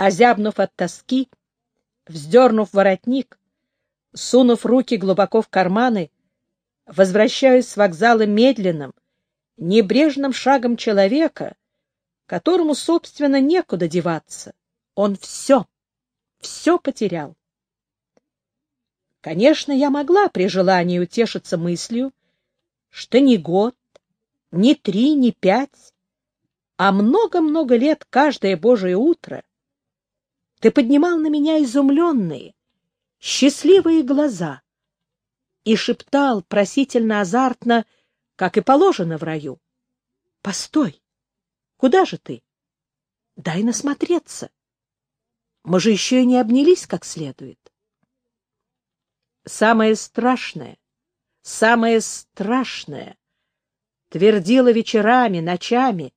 озябнув от тоски, вздернув воротник, сунув руки глубоко в карманы, возвращаюсь с вокзала медленным, небрежным шагом человека, которому, собственно, некуда деваться. Он все, все потерял. Конечно, я могла при желании утешиться мыслью, что ни год, ни три, ни пять, а много-много лет каждое божие утро ты поднимал на меня изумленные, счастливые глаза и шептал просительно-азартно, как и положено в раю. — Постой! Куда же ты? Дай насмотреться. Мы же еще и не обнялись как следует. Самое страшное, самое страшное твердила вечерами, ночами,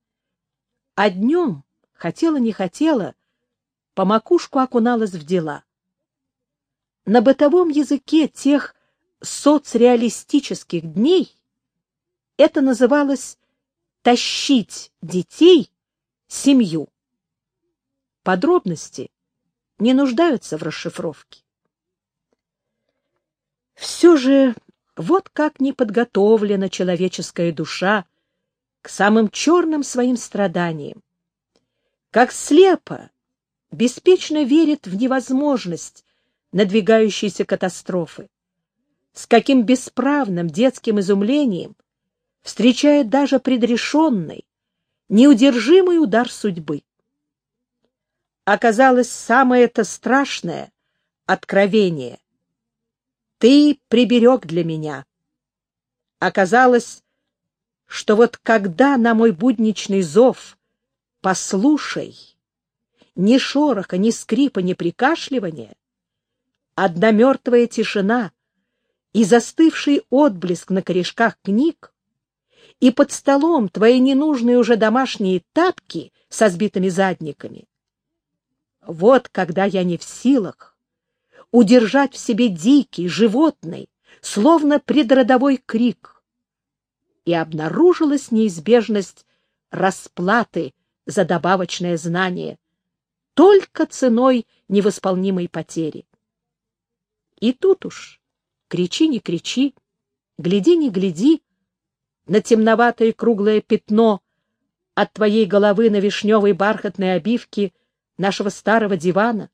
а днем, хотела не хотела, по макушку окуналась в дела. На бытовом языке тех соцреалистических дней это называлось «тащить детей, семью». Подробности не нуждаются в расшифровке. Все же вот как не подготовлена человеческая душа к самым черным своим страданиям, как слепо, беспечно верит в невозможность надвигающейся катастрофы, с каким бесправным детским изумлением встречает даже предрешенный, неудержимый удар судьбы. Оказалось самое это страшное откровение. Ты приберег для меня. Оказалось, что вот когда на мой будничный зов «послушай», ни шороха, ни скрипа, ни прикашливания, одна мертвая тишина и застывший отблеск на корешках книг, и под столом твои ненужные уже домашние тапки со сбитыми задниками. Вот когда я не в силах удержать в себе дикий, животный, словно предродовой крик, и обнаружилась неизбежность расплаты за добавочное знание, только ценой невосполнимой потери. И тут уж, кричи не кричи, гляди не гляди, на темноватое круглое пятно от твоей головы на вишневой бархатной обивке нашего старого дивана.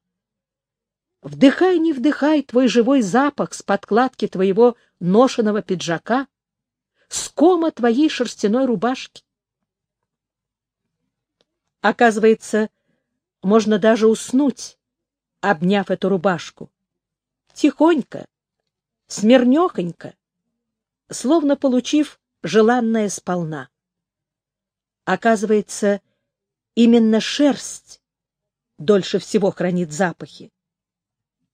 Вдыхай, не вдыхай твой живой запах с подкладки твоего ношеного пиджака, с кома твоей шерстяной рубашки. Оказывается, можно даже уснуть, обняв эту рубашку. Тихонько, смирнехонько, словно получив желанное сполна. Оказывается, именно шерсть дольше всего хранит запахи.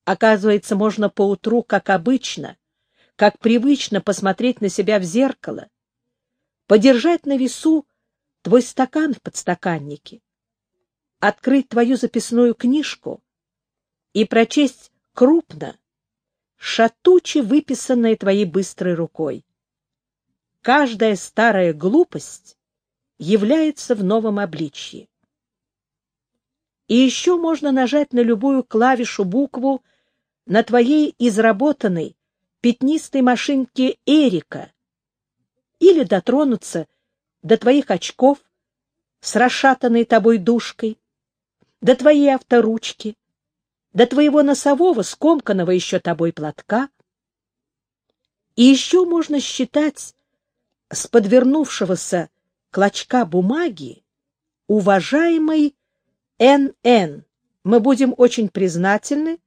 Оказывается, можно поутру, как обычно, как привычно посмотреть на себя в зеркало, подержать на весу твой стакан в подстаканнике, открыть твою записную книжку и прочесть крупно, шатуче выписанное твоей быстрой рукой. Каждая старая глупость является в новом обличье. И еще можно нажать на любую клавишу букву на твоей изработанной пятнистой машинке Эрика или дотронуться до твоих очков с расшатанной тобой душкой, до твоей авторучки, до твоего носового, скомканного еще тобой платка. И еще можно считать с подвернувшегося клочка бумаги уважаемый Н.Н. Мы будем очень признательны,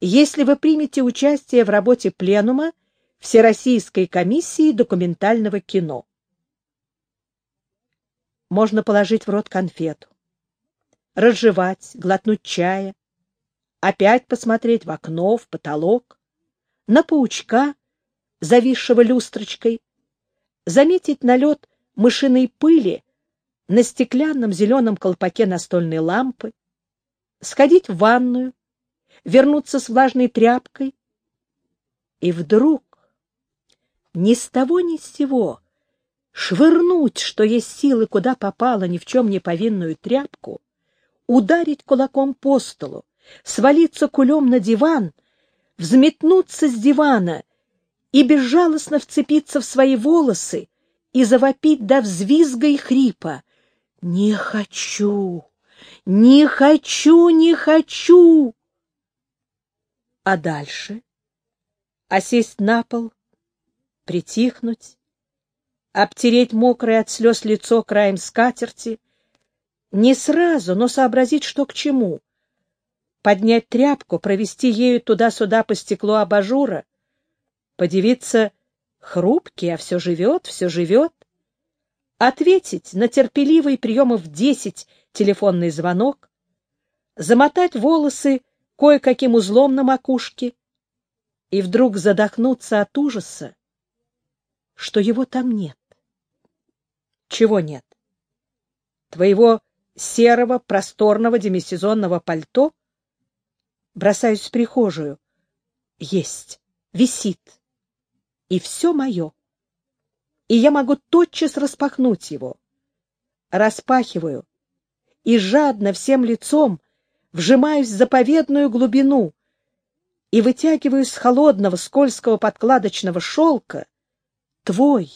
если вы примете участие в работе Пленума Всероссийской комиссии документального кино. Можно положить в рот конфету разжевать, глотнуть чая, опять посмотреть в окно, в потолок, на паучка, зависшего люстрочкой, заметить налет мышиной пыли на стеклянном зеленом колпаке настольной лампы, сходить в ванную, вернуться с влажной тряпкой. И вдруг, ни с того ни с сего, швырнуть, что есть силы, куда попало ни в чем не повинную тряпку, ударить кулаком по столу, свалиться кулем на диван, взметнуться с дивана и безжалостно вцепиться в свои волосы и завопить до взвизга и хрипа. «Не хочу! Не хочу! Не хочу!» А дальше? А сесть на пол, притихнуть, обтереть мокрое от слез лицо краем скатерти, не сразу, но сообразить, что к чему, поднять тряпку, провести ею туда-сюда по стеклу абажура, подивиться хрупкий, а все живет, все живет, ответить на терпеливый приемов десять телефонный звонок, замотать волосы кое-каким узлом на макушке. И вдруг задохнуться от ужаса, что его там нет. Чего нет? Твоего серого просторного демисезонного пальто? Бросаюсь в прихожую. Есть, висит. И все мое. И я могу тотчас распахнуть его. Распахиваю и жадно всем лицом вжимаюсь в заповедную глубину и вытягиваю с холодного скользкого подкладочного шелка твой,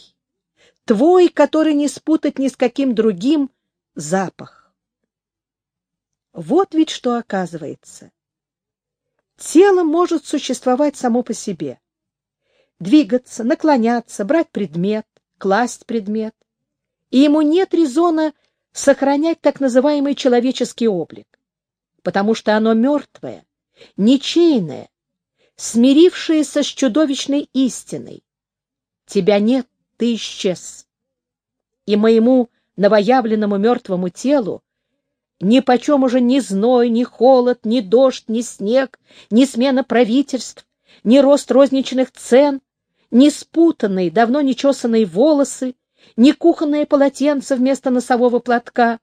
твой, который не спутать ни с каким другим, запах. Вот ведь что оказывается. Тело может существовать само по себе. Двигаться, наклоняться, брать предмет, класть предмет. И ему нет резона сохранять так называемый человеческий облик, потому что оно мертвое, ничейное, смирившееся с чудовищной истиной. Тебя нет, ты исчез. И моему новоявленному мертвому телу ни почем уже ни зной, ни холод, ни дождь, ни снег, ни смена правительств, ни рост розничных цен, ни спутанные, давно нечесанные волосы, ни кухонное полотенце вместо носового платка,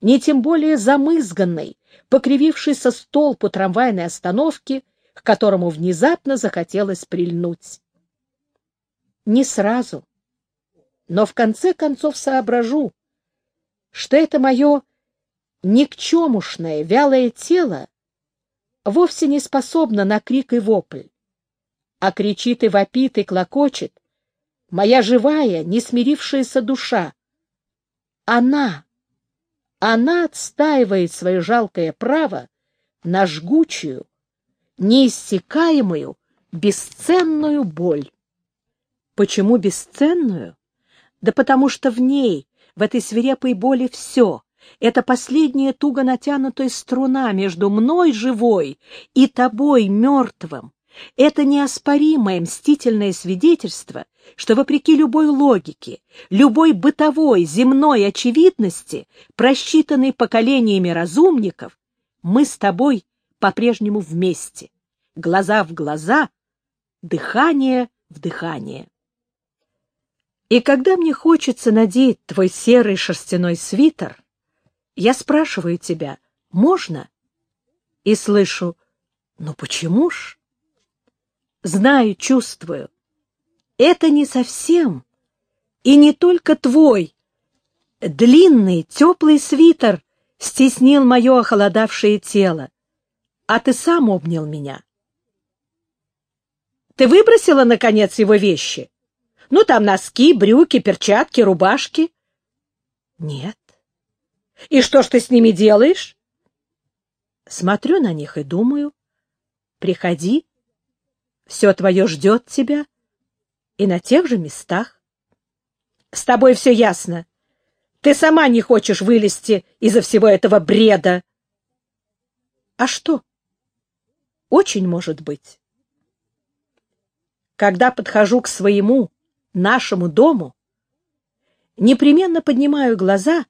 ни тем более замызганный, покривившийся столб у трамвайной остановки, к которому внезапно захотелось прильнуть. Не сразу, но в конце концов соображу, что это мое никчемушное, вялое тело вовсе не способно на крик и вопль, а кричит и вопит и клокочет моя живая, не смирившаяся душа. Она, она отстаивает свое жалкое право на жгучую, неиссякаемую, бесценную боль. Почему бесценную? Да потому что в ней, в этой свирепой боли все. Это последняя туго натянутая струна между мной живой и тобой мертвым. Это неоспоримое мстительное свидетельство, что вопреки любой логике, любой бытовой земной очевидности, просчитанной поколениями разумников, мы с тобой по-прежнему вместе, глаза в глаза, дыхание в дыхание. И когда мне хочется надеть твой серый шерстяной свитер, я спрашиваю тебя, можно? И слышу, ну почему ж? Знаю, чувствую. Это не совсем и не только твой. Длинный, теплый свитер стеснил мое охолодавшее тело, а ты сам обнял меня. Ты выбросила, наконец, его вещи? Ну, там носки, брюки, перчатки, рубашки. Нет. И что ж ты с ними делаешь? Смотрю на них и думаю. Приходи. Все твое ждет тебя. И на тех же местах. С тобой все ясно. Ты сама не хочешь вылезти из-за всего этого бреда. А что? Очень может быть. Когда подхожу к своему, нашему дому, непременно поднимаю глаза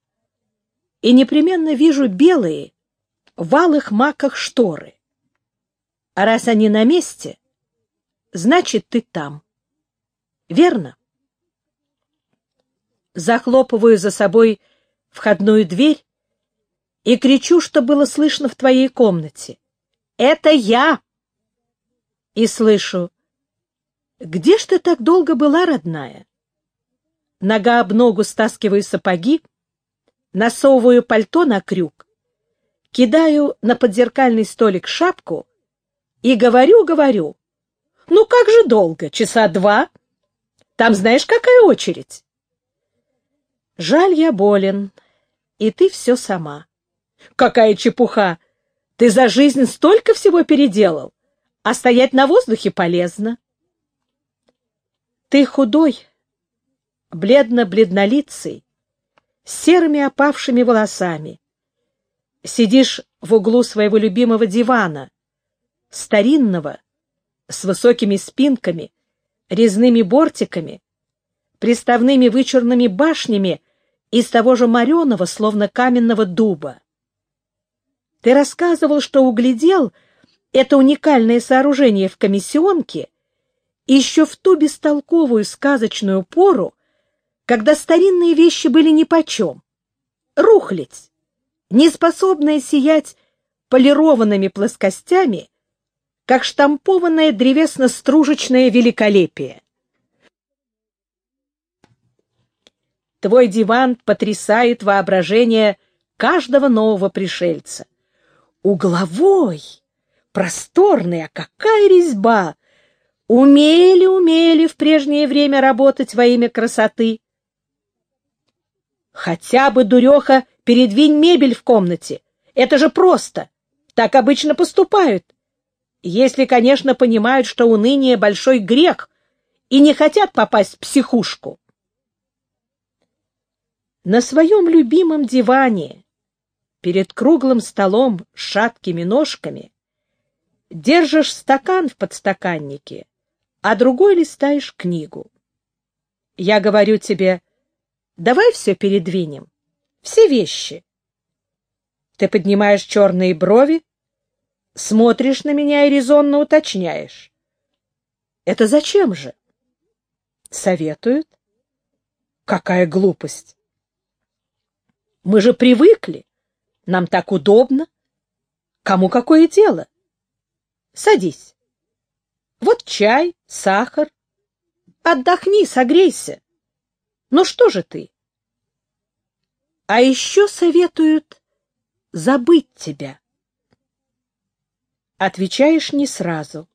и непременно вижу белые, в алых маках шторы. А раз они на месте, значит, ты там. Верно? Захлопываю за собой входную дверь и кричу, что было слышно в твоей комнате. «Это я!» И слышу, где ж ты так долго была, родная? Нога об ногу стаскиваю сапоги, насовываю пальто на крюк, кидаю на подзеркальный столик шапку и говорю-говорю. Ну как же долго? Часа два? Там знаешь, какая очередь? Жаль, я болен, и ты все сама. Какая чепуха! Ты за жизнь столько всего переделал, а стоять на воздухе полезно. Ты худой, бледно-бледнолицый, с серыми опавшими волосами. Сидишь в углу своего любимого дивана, старинного, с высокими спинками, резными бортиками, приставными вычурными башнями из того же мореного, словно каменного дуба. Ты рассказывал, что углядел это уникальное сооружение в комиссионке еще в ту бестолковую сказочную пору, когда старинные вещи были нипочем. Рухлядь, неспособная сиять полированными плоскостями, как штампованное древесно-стружечное великолепие. Твой диван потрясает воображение каждого нового пришельца. Угловой, просторный, а какая резьба! Умели, умели в прежнее время работать во имя красоты. Хотя бы, дуреха, передвинь мебель в комнате. Это же просто. Так обычно поступают. Если, конечно, понимают, что уныние — большой грех, и не хотят попасть в психушку. На своем любимом диване, перед круглым столом с шаткими ножками, держишь стакан в подстаканнике, а другой листаешь книгу. Я говорю тебе, давай все передвинем, все вещи. Ты поднимаешь черные брови, смотришь на меня и резонно уточняешь. Это зачем же? Советуют. Какая глупость! Мы же привыкли. Нам так удобно. Кому какое дело? Садись. Вот чай, сахар. Отдохни, согрейся. Ну что же ты? А еще советуют забыть тебя. Отвечаешь не сразу.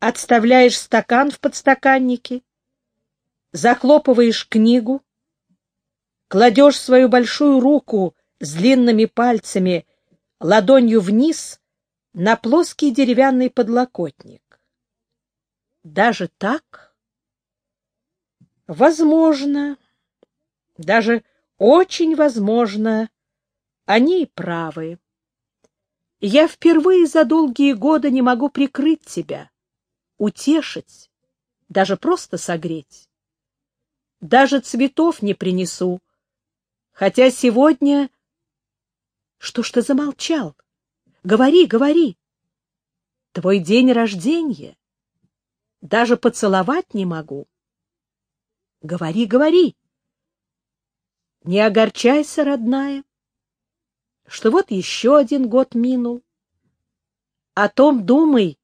Отставляешь стакан в подстаканнике, захлопываешь книгу, кладешь свою большую руку с длинными пальцами ладонью вниз на плоский деревянный подлокотник. Даже так? Возможно, даже очень возможно, они и правы. Я впервые за долгие годы не могу прикрыть тебя, утешить, даже просто согреть. Даже цветов не принесу, Хотя сегодня... Что ж ты замолчал? Говори, говори. Твой день рождения. Даже поцеловать не могу. Говори, говори. Не огорчайся, родная, что вот еще один год минул. О том думай,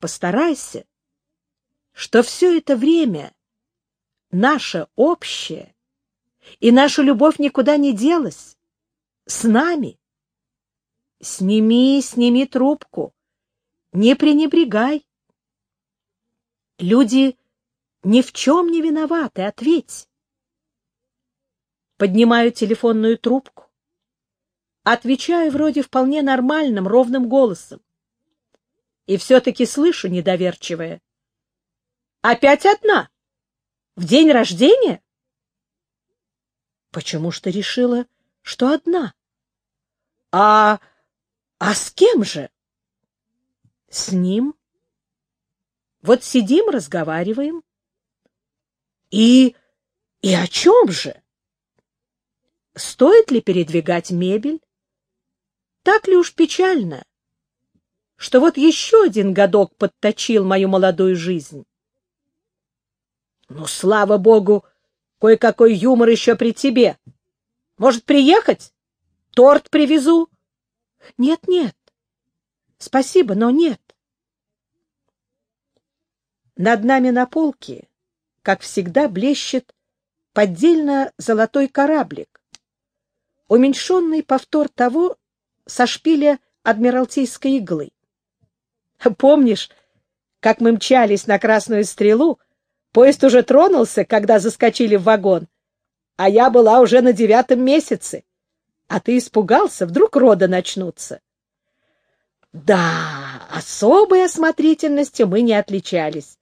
постарайся, что все это время наше общее, и наша любовь никуда не делась. С нами. Сними, сними трубку. Не пренебрегай. Люди ни в чем не виноваты, ответь. Поднимаю телефонную трубку. Отвечаю вроде вполне нормальным, ровным голосом. И все-таки слышу недоверчивое. Опять одна? В день рождения? Почему ж ты решила, что одна? А... а с кем же? С ним. Вот сидим, разговариваем. И... и о чем же? Стоит ли передвигать мебель? Так ли уж печально, что вот еще один годок подточил мою молодую жизнь? Ну, слава богу, Кое-какой юмор еще при тебе. Может, приехать? Торт привезу? Нет, нет. Спасибо, но нет. Над нами на полке, как всегда, блещет поддельно золотой кораблик, уменьшенный повтор того, со шпиля Адмиралтейской иглы. Помнишь, как мы мчались на Красную Стрелу? Поезд уже тронулся, когда заскочили в вагон, а я была уже на девятом месяце. А ты испугался, вдруг роды начнутся. Да, особой осмотрительностью мы не отличались.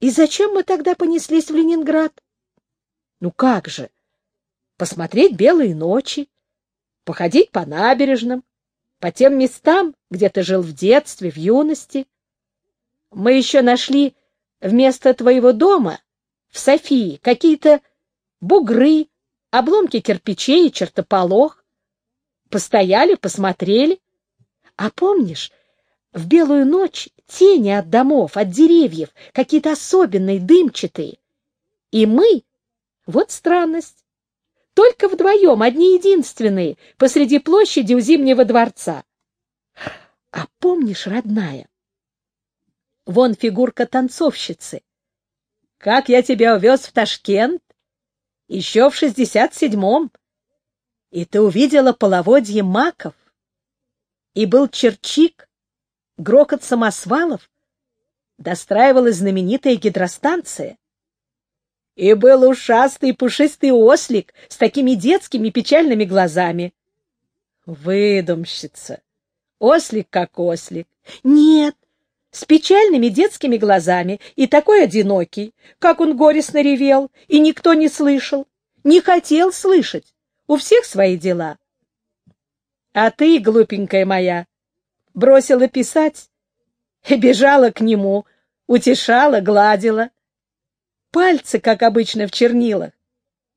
И зачем мы тогда понеслись в Ленинград? Ну как же? Посмотреть белые ночи, походить по набережным, по тем местам, где ты жил в детстве, в юности. Мы еще нашли вместо твоего дома в Софии какие-то бугры, обломки кирпичей и чертополох. Постояли, посмотрели. А помнишь, в белую ночь тени от домов, от деревьев, какие-то особенные, дымчатые. И мы, вот странность, только вдвоем, одни единственные, посреди площади у Зимнего дворца. А помнишь, родная, вон фигурка танцовщицы. Как я тебя увез в Ташкент? Еще в шестьдесят седьмом. И ты увидела половодье маков. И был черчик, грохот самосвалов. Достраивалась знаменитая гидростанция. И был ушастый пушистый ослик с такими детскими печальными глазами. Выдумщица. Ослик как ослик. Нет, с печальными детскими глазами и такой одинокий, как он горестно ревел, и никто не слышал, не хотел слышать. У всех свои дела. А ты, глупенькая моя, бросила писать и бежала к нему, утешала, гладила. Пальцы, как обычно, в чернилах.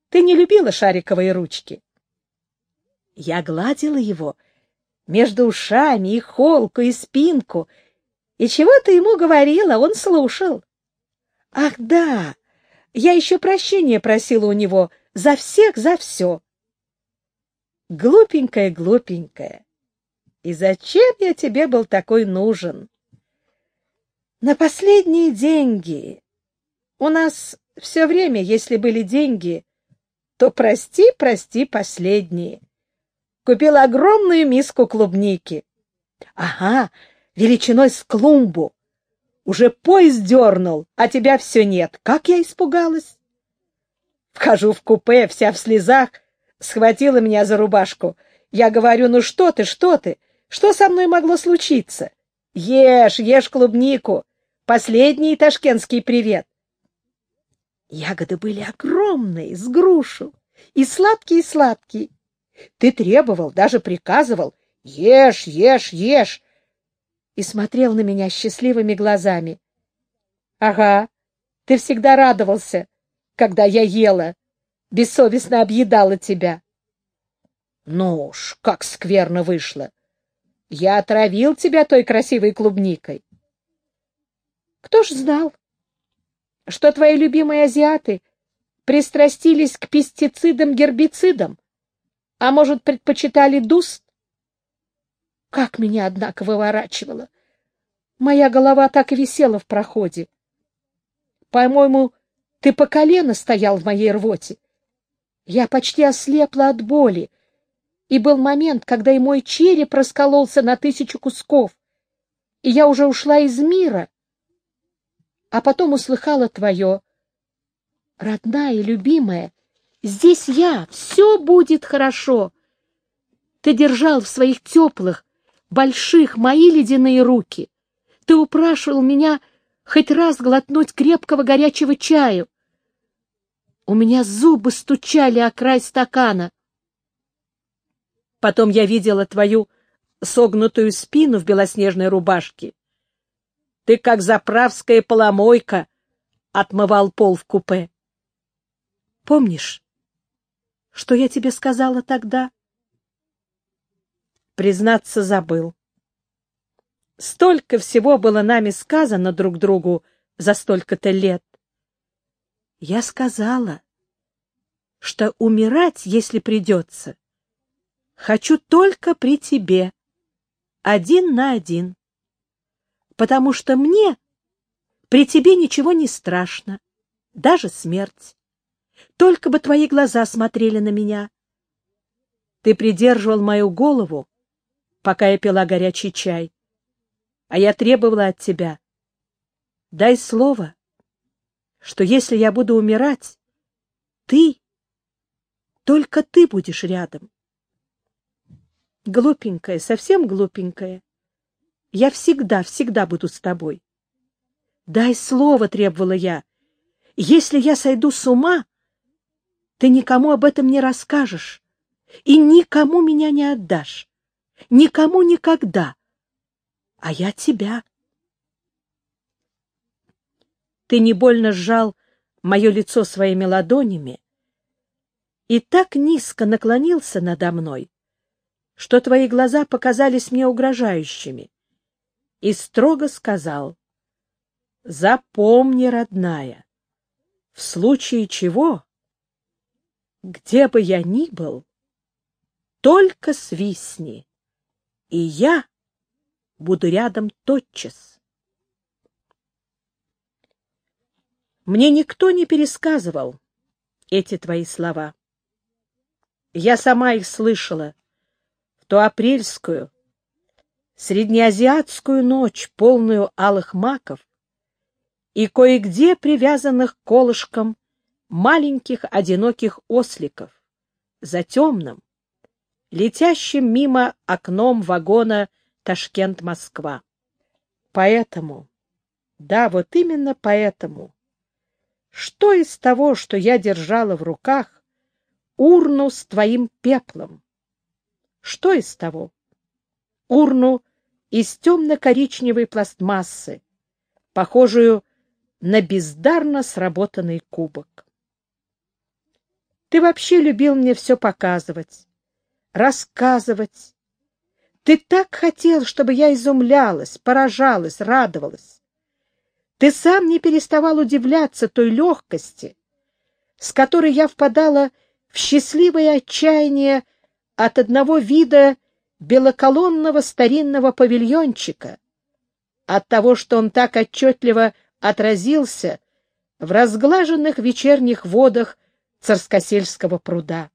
Ты не любила шариковые ручки. Я гладила его между ушами и холку, и спинку, и чего ты ему говорила, он слушал. Ах, да, я еще прощения просила у него за всех, за все. Глупенькая, глупенькая. И зачем я тебе был такой нужен? На последние деньги. У нас все время, если были деньги, то прости, прости, последние. Купил огромную миску клубники. Ага, величиной с клумбу. Уже поезд дернул, а тебя все нет. Как я испугалась! Вхожу в купе, вся в слезах, схватила меня за рубашку. Я говорю, ну что ты, что ты? Что со мной могло случиться? Ешь, ешь клубнику. Последний ташкентский привет. Ягоды были огромные, с грушу, и сладкие-сладкие. Ты требовал, даже приказывал, ешь, ешь, ешь, и смотрел на меня счастливыми глазами. — Ага, ты всегда радовался, когда я ела, бессовестно объедала тебя. — Ну уж, как скверно вышло! Я отравил тебя той красивой клубникой. — Кто ж знал, что твои любимые азиаты пристрастились к пестицидам-гербицидам, а может, предпочитали дуст? Как меня, однако, выворачивало! Моя голова так и висела в проходе. По-моему, ты по колено стоял в моей рвоте. Я почти ослепла от боли, и был момент, когда и мой череп раскололся на тысячу кусков, и я уже ушла из мира. А потом услыхала твое. Родная и любимая, здесь я, все будет хорошо. Ты держал в своих теплых, больших мои ледяные руки. Ты упрашивал меня хоть раз глотнуть крепкого горячего чаю. У меня зубы стучали о край стакана. Потом я видела твою согнутую спину в белоснежной рубашке. Ты, как заправская поломойка, отмывал пол в купе. Помнишь, что я тебе сказала тогда? признаться, забыл. Столько всего было нами сказано друг другу за столько-то лет. Я сказала, что умирать, если придется, хочу только при тебе, один на один, потому что мне при тебе ничего не страшно, даже смерть. Только бы твои глаза смотрели на меня. Ты придерживал мою голову, пока я пила горячий чай. А я требовала от тебя. Дай слово, что если я буду умирать, ты, только ты будешь рядом. Глупенькая, совсем глупенькая. Я всегда, всегда буду с тобой. Дай слово, требовала я. Если я сойду с ума, ты никому об этом не расскажешь и никому меня не отдашь. Никому никогда. А я тебя. Ты не больно сжал мое лицо своими ладонями и так низко наклонился надо мной, что твои глаза показались мне угрожающими, и строго сказал, «Запомни, родная, в случае чего, где бы я ни был, только свистни, и я буду рядом тотчас». Мне никто не пересказывал эти твои слова. Я сама их слышала в ту апрельскую, среднеазиатскую ночь, полную алых маков и кое-где привязанных колышком маленьких одиноких осликов за темным, летящим мимо окном вагона Ташкент-Москва. Поэтому, да, вот именно поэтому, что из того, что я держала в руках, урну с твоим пеплом? Что из того? Урну из темно-коричневой пластмассы, похожую на бездарно сработанный кубок. Ты вообще любил мне все показывать, рассказывать. Ты так хотел, чтобы я изумлялась, поражалась, радовалась. Ты сам не переставал удивляться той легкости, с которой я впадала в счастливое отчаяние от одного вида белоколонного старинного павильончика, от того, что он так отчетливо отразился в разглаженных вечерних водах Царскосельского пруда.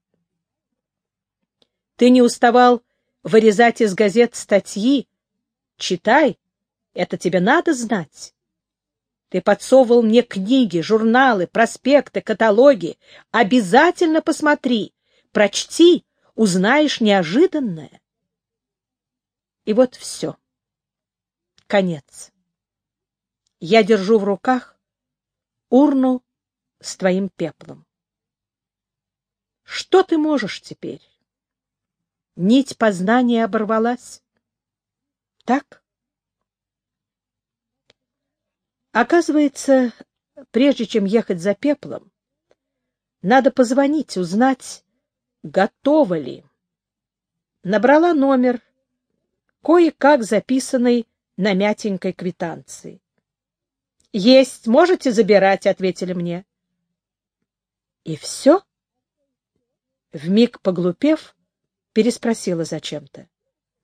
Ты не уставал вырезать из газет статьи. Читай, это тебе надо знать. Ты подсовывал мне книги, журналы, проспекты, каталоги. Обязательно посмотри, прочти, узнаешь неожиданное. И вот все. Конец. Я держу в руках урну с твоим пеплом. Что ты можешь теперь? Нить познания оборвалась. Так? Оказывается, прежде чем ехать за пеплом, надо позвонить, узнать, готово ли. Набрала номер, кое-как записанный на мятенькой квитанции. — Есть, можете забирать, — ответили мне. — И все? Вмиг поглупев, переспросила зачем-то.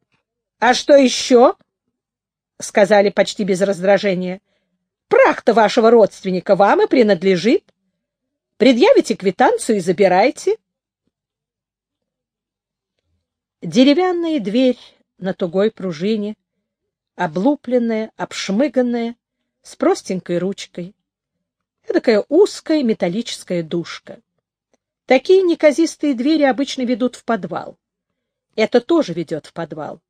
— А что еще? — сказали почти без раздражения. Прах-то вашего родственника вам и принадлежит. Предъявите квитанцию и забирайте. Деревянная дверь на тугой пружине, облупленная, обшмыганная, с простенькой ручкой. Такая узкая металлическая душка. Такие неказистые двери обычно ведут в подвал. Это тоже ведет в подвал.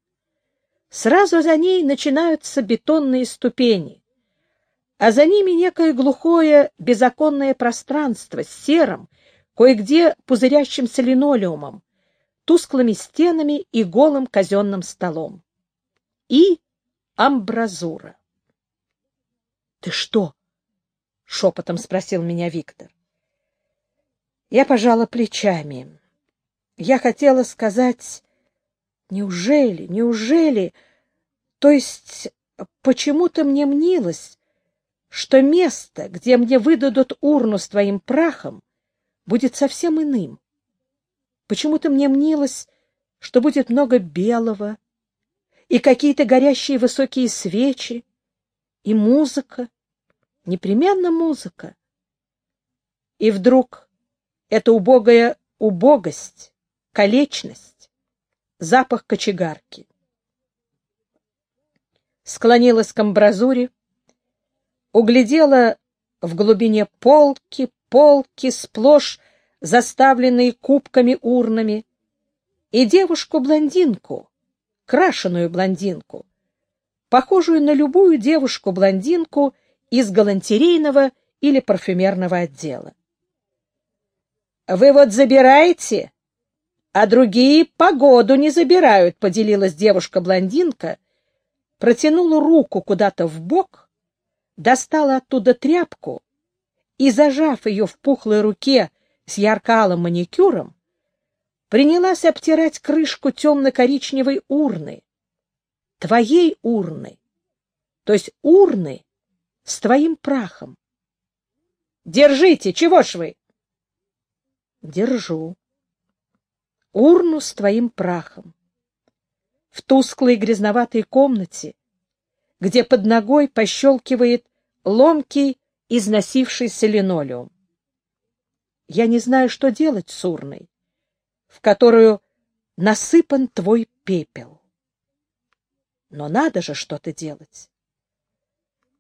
Сразу за ней начинаются бетонные ступени, а за ними некое глухое безоконное пространство с серым, кое-где пузырящимся линолеумом, тусклыми стенами и голым казенным столом. И амбразура. — Ты что? — шепотом спросил меня Виктор. Я пожала плечами. Я хотела сказать, неужели, неужели, то есть почему-то мне мнилось, что место, где мне выдадут урну с твоим прахом, будет совсем иным. Почему-то мне мнилось, что будет много белого, и какие-то горящие высокие свечи, и музыка, непременно музыка. И вдруг эта убогая убогость, колечность, запах кочегарки. склонилась к амбразуре, углядела в глубине полки, полки, сплошь заставленные кубками-урнами, и девушку-блондинку, крашеную блондинку, похожую на любую девушку-блондинку из галантерейного или парфюмерного отдела. «Вы вот забираете, а другие погоду не забирают», — поделилась девушка-блондинка, протянула руку куда-то в бок, достала оттуда тряпку и, зажав ее в пухлой руке с ярко-алым маникюром, принялась обтирать крышку темно-коричневой урны, твоей урны, то есть урны с твоим прахом. Держите, чего ж вы? Держу. Урну с твоим прахом. В тусклой грязноватой комнате, где под ногой пощелкивает ломкий, износившийся линолеум. Я не знаю, что делать с урной, в которую насыпан твой пепел. Но надо же что-то делать.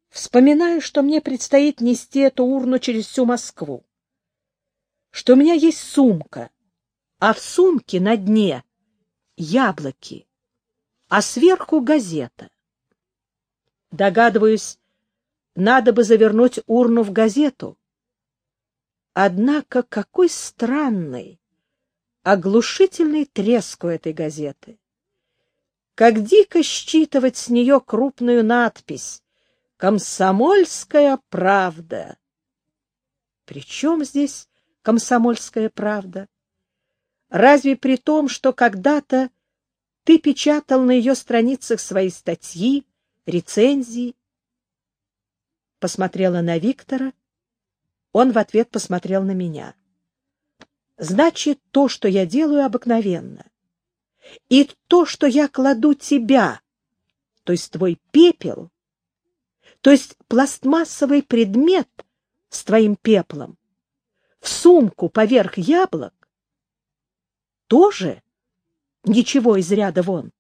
Вспоминаю, что мне предстоит нести эту урну через всю Москву, что у меня есть сумка, а в сумке на дне яблоки, а сверху газета. Догадываюсь, надо бы завернуть урну в газету. Однако какой странный, оглушительный треск у этой газеты. Как дико считывать с нее крупную надпись «Комсомольская правда». Причем здесь комсомольская правда? Разве при том, что когда-то ты печатал на ее страницах свои статьи, рецензии? Посмотрела на Виктора, он в ответ посмотрел на меня. Значит, то, что я делаю, обыкновенно. И то, что я кладу тебя, то есть твой пепел, то есть пластмассовый предмет с твоим пеплом, в сумку поверх яблок, тоже ничего из ряда вон.